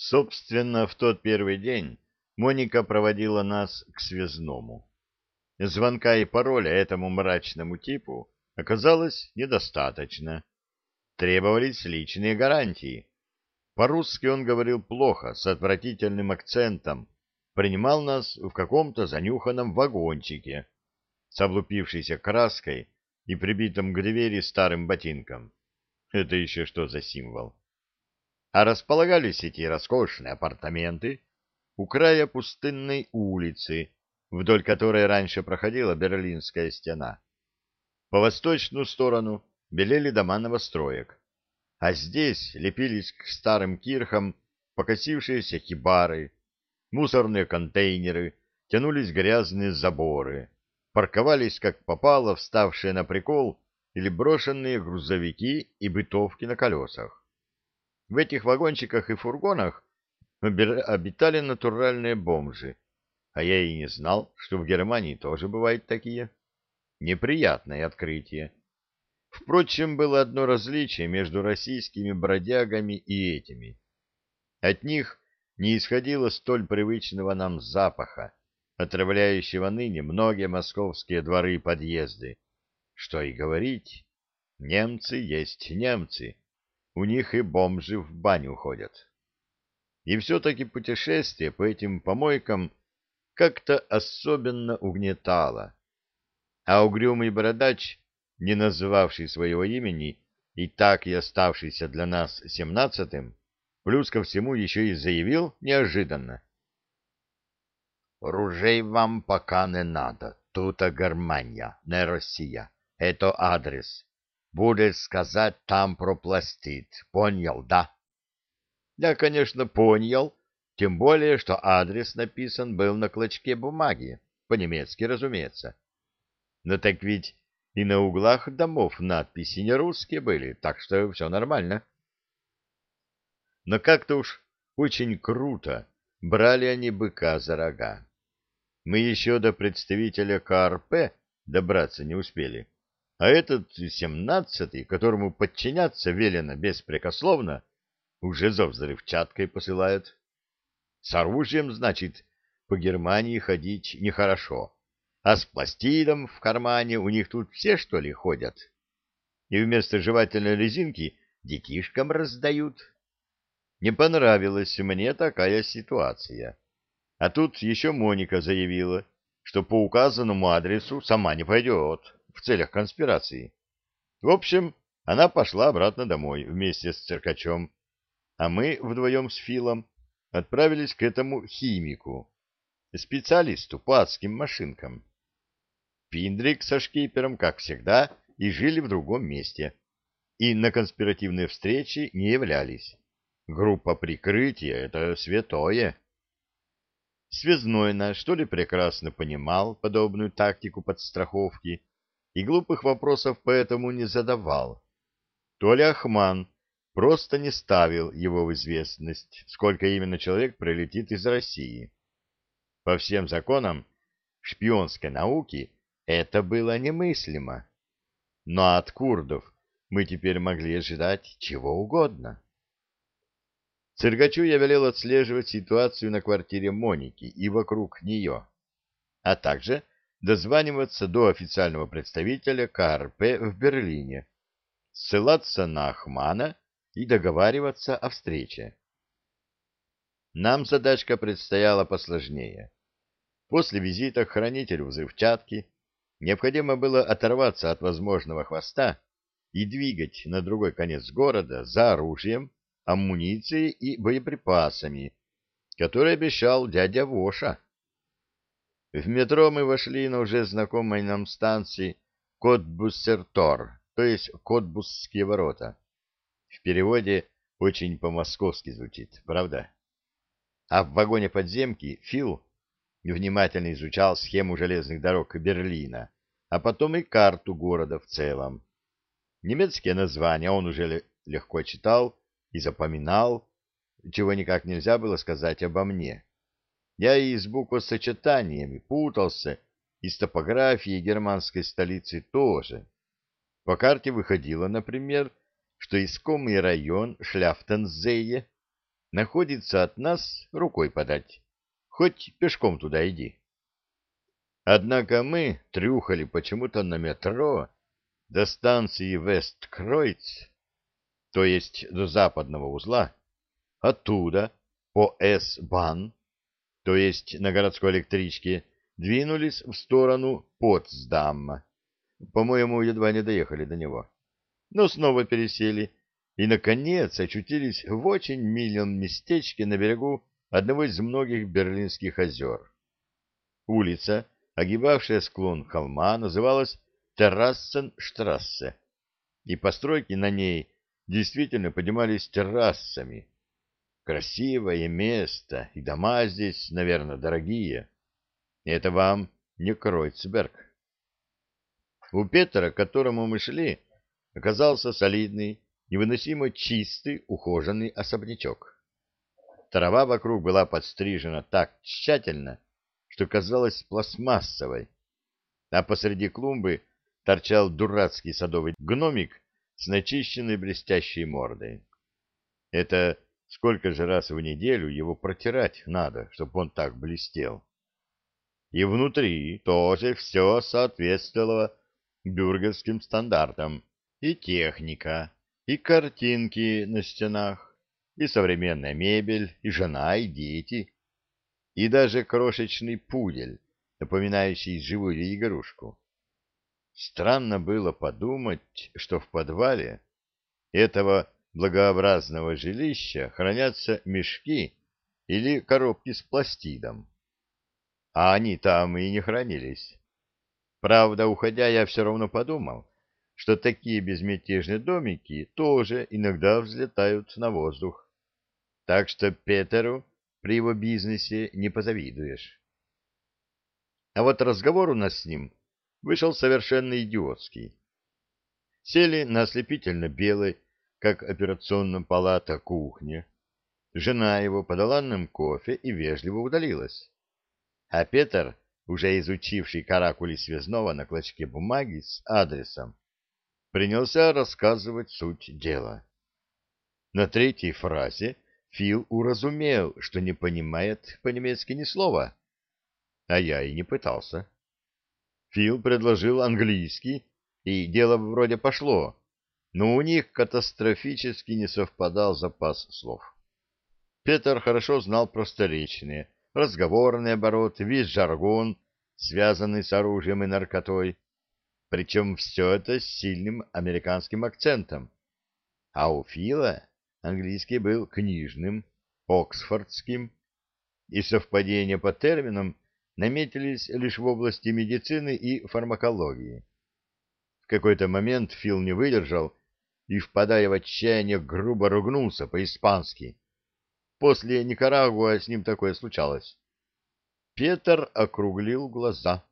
Собственно, в тот первый день Моника проводила нас к связному. Звонка и пароля этому мрачному типу оказалось недостаточно. Требовались личные гарантии. По-русски он говорил плохо, с отвратительным акцентом, принимал нас в каком-то занюханном вагончике с облупившейся краской и прибитым к двери старым ботинком. Это еще что за символ? А располагались эти роскошные апартаменты у края пустынной улицы, вдоль которой раньше проходила Берлинская стена. По восточную сторону белели дома новостроек, а здесь лепились к старым кирхам покосившиеся хибары, мусорные контейнеры, тянулись грязные заборы, парковались как попало вставшие на прикол или брошенные грузовики и бытовки на колесах. В этих вагончиках и фургонах обитали натуральные бомжи, а я и не знал, что в Германии тоже бывают такие. Неприятное открытие. Впрочем, было одно различие между российскими бродягами и этими. От них не исходило столь привычного нам запаха, отравляющего ныне многие московские дворы и подъезды. Что и говорить, немцы есть немцы, у них и бомжи в баню ходят. И все-таки путешествие по этим помойкам как-то особенно угнетало. А угрюмый бородач, не называвший своего имени и так и оставшийся для нас семнадцатым, плюс ко всему еще и заявил неожиданно. «Ружей вам пока не надо, тут Германия, не Россия, это адрес. Будет сказать там пропластит, понял, да?» Я, конечно, понял, тем более, что адрес написан был на клочке бумаги, по-немецки, разумеется. Но так ведь и на углах домов надписи не русские были, так что все нормально. Но как-то уж очень круто брали они быка за рога. Мы еще до представителя КРП добраться не успели, а этот семнадцатый, которому подчиняться велено беспрекословно, уже за взрывчаткой посылают. С оружием, значит, по Германии ходить нехорошо. А с пластидом в кармане у них тут все, что ли, ходят? И вместо жевательной резинки детишкам раздают. Не понравилась мне такая ситуация. А тут еще Моника заявила, что по указанному адресу сама не пойдет в целях конспирации. В общем, она пошла обратно домой вместе с циркачом, а мы вдвоем с Филом отправились к этому химику, специалисту по адским машинкам. Пиндрик со шкипером, как всегда, и жили в другом месте, и на конспиративные встречи не являлись. Группа прикрытия — это святое. Связной наш что ли прекрасно понимал подобную тактику подстраховки и глупых вопросов поэтому не задавал. То ли Ахман просто не ставил его в известность, сколько именно человек прилетит из России. По всем законам шпионской науки это было немыслимо. Но от курдов мы теперь могли ожидать чего угодно. Циргачу я велел отслеживать ситуацию на квартире Моники и вокруг нее, а также дозваниваться до официального представителя КРП в Берлине, ссылаться на Ахмана и договариваться о встрече. Нам задачка предстояла посложнее. После визита к хранителю взрывчатки необходимо было оторваться от возможного хвоста и двигать на другой конец города за оружием, амуницией и боеприпасами, которые обещал дядя Воша. В метро мы вошли на уже знакомой нам станции Котбуссертор, то есть Котбусские ворота. В переводе очень по-московски звучит, правда? А в вагоне подземки Фил внимательно изучал схему железных дорог Берлина, а потом и карту города в целом. Немецкие названия он уже легко читал и запоминал, чего никак нельзя было сказать обо мне. Я и с буквосочетаниями путался, и с топографией германской столицы тоже. По карте выходило, например, что искомый район Шляфтензее находится от нас рукой подать. Хоть пешком туда иди. Однако мы трюхали почему-то на метро до станции Вест-Кройц, то есть до западного узла, оттуда по С-Бан, то есть на городской электричке, двинулись в сторону Потсдамма. По-моему, едва не доехали до него. Но снова пересели и, наконец, очутились в очень милом местечке на берегу одного из многих берлинских озер. Улица, огибавшая склон холма, называлась Террассенштрассе, и постройки на ней действительно поднимались террасами. Красивое место, и дома здесь, наверное, дорогие. Это вам не Кройцберг. У Петра, к которому мы шли, оказался солидный, невыносимо чистый, ухоженный особнячок. Трава вокруг была подстрижена так тщательно, что казалась пластмассовой, а посреди клумбы торчал дурацкий садовый гномик с начищенной блестящей мордой. Это сколько же раз в неделю его протирать надо, чтобы он так блестел. И внутри тоже все соответствовало бюргерским стандартам. И техника, и картинки на стенах, и современная мебель, и жена, и дети, и даже крошечный пудель, напоминающий живую игрушку. Странно было подумать, что в подвале этого благообразного жилища хранятся мешки или коробки с пластидом. А они там и не хранились. Правда, уходя, я все равно подумал, что такие безмятежные домики тоже иногда взлетают на воздух. Так что Петеру при его бизнесе не позавидуешь. А вот разговор у нас с ним вышел совершенно идиотский. Сели на ослепительно белой, как операционная палата, кухне. Жена его подала нам кофе и вежливо удалилась. А Петр уже изучивший каракули связного на клочке бумаги с адресом, принялся рассказывать суть дела. На третьей фразе Фил уразумел, что не понимает по-немецки ни слова, а я и не пытался. Фил предложил английский, и дело вроде пошло, но у них катастрофически не совпадал запас слов. Петр хорошо знал просторечные, разговорный оборот, весь жаргон, связанный с оружием и наркотой, причем все это с сильным американским акцентом. А у Фила английский был книжным, оксфордским, и совпадения по терминам наметились лишь в области медицины и фармакологии. В какой-то момент Фил не выдержал и, впадая в отчаяние, грубо ругнулся по-испански. После Никарагуа с ним такое случалось. Петр округлил глаза.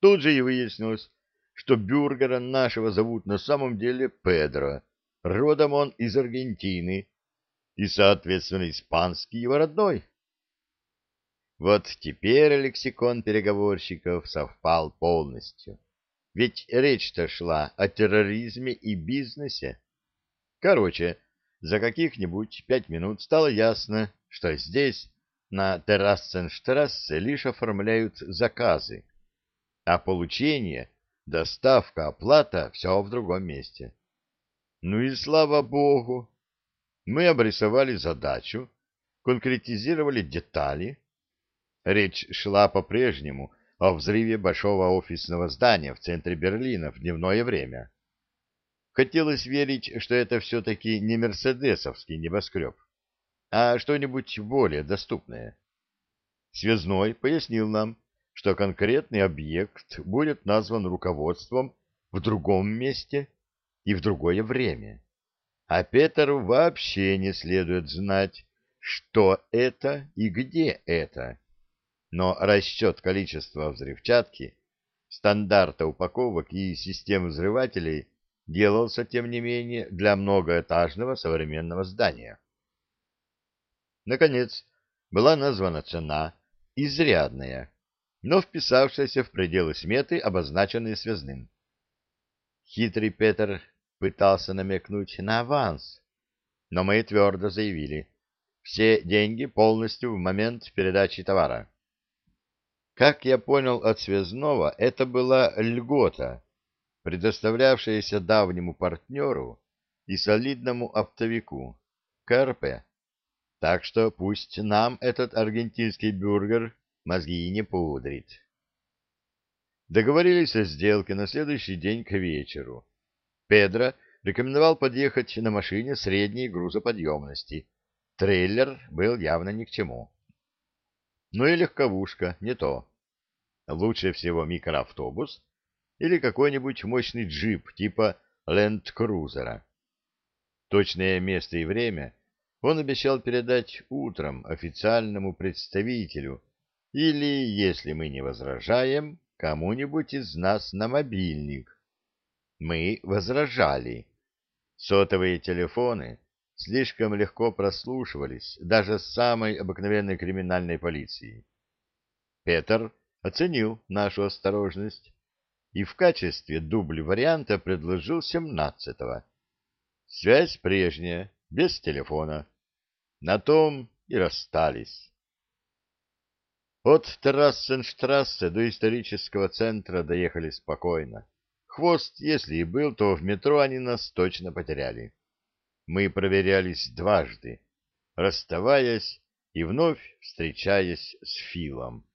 Тут же и выяснилось, что бюргера нашего зовут на самом деле Педро. Родом он из Аргентины, и, соответственно, испанский его родной. Вот теперь лексикон переговорщиков совпал полностью. Ведь речь-то шла о терроризме и бизнесе. Короче, за каких-нибудь пять минут стало ясно, что здесь, на Террассенштрассе, лишь оформляют заказы, а получение, доставка, оплата — все в другом месте. Ну и слава богу! Мы обрисовали задачу, конкретизировали детали. Речь шла по-прежнему о взрыве большого офисного здания в центре Берлина в дневное время. Хотелось верить, что это все-таки не мерседесовский небоскреб, а что-нибудь более доступное. Связной пояснил нам, что конкретный объект будет назван руководством в другом месте и в другое время. А Петеру вообще не следует знать, что это и где это. Но расчет количества взрывчатки, стандарта упаковок и систем взрывателей – делался, тем не менее, для многоэтажного современного здания. Наконец, была названа цена, изрядная, но вписавшаяся в пределы сметы, обозначенные связным. Хитрый Петр пытался намекнуть на аванс, но мы твердо заявили, все деньги полностью в момент передачи товара. Как я понял от связного, это была льгота, предоставлявшаяся давнему партнеру и солидному оптовику, КРП. Так что пусть нам этот аргентинский бюргер мозги не пудрит. Договорились о сделке на следующий день к вечеру. Педро рекомендовал подъехать на машине средней грузоподъемности. Трейлер был явно ни к чему. Ну и легковушка, не то. Лучше всего микроавтобус или какой-нибудь мощный джип типа ленд-крузера. Точное место и время он обещал передать утром официальному представителю или, если мы не возражаем, кому-нибудь из нас на мобильник. Мы возражали. Сотовые телефоны слишком легко прослушивались даже с самой обыкновенной криминальной полицией. Петр оценил нашу осторожность и в качестве дубль варианта предложил семнадцатого. Связь прежняя, без телефона. На том и расстались. От Террассенштрассе до исторического центра доехали спокойно. Хвост, если и был, то в метро они нас точно потеряли. Мы проверялись дважды, расставаясь и вновь встречаясь с Филом.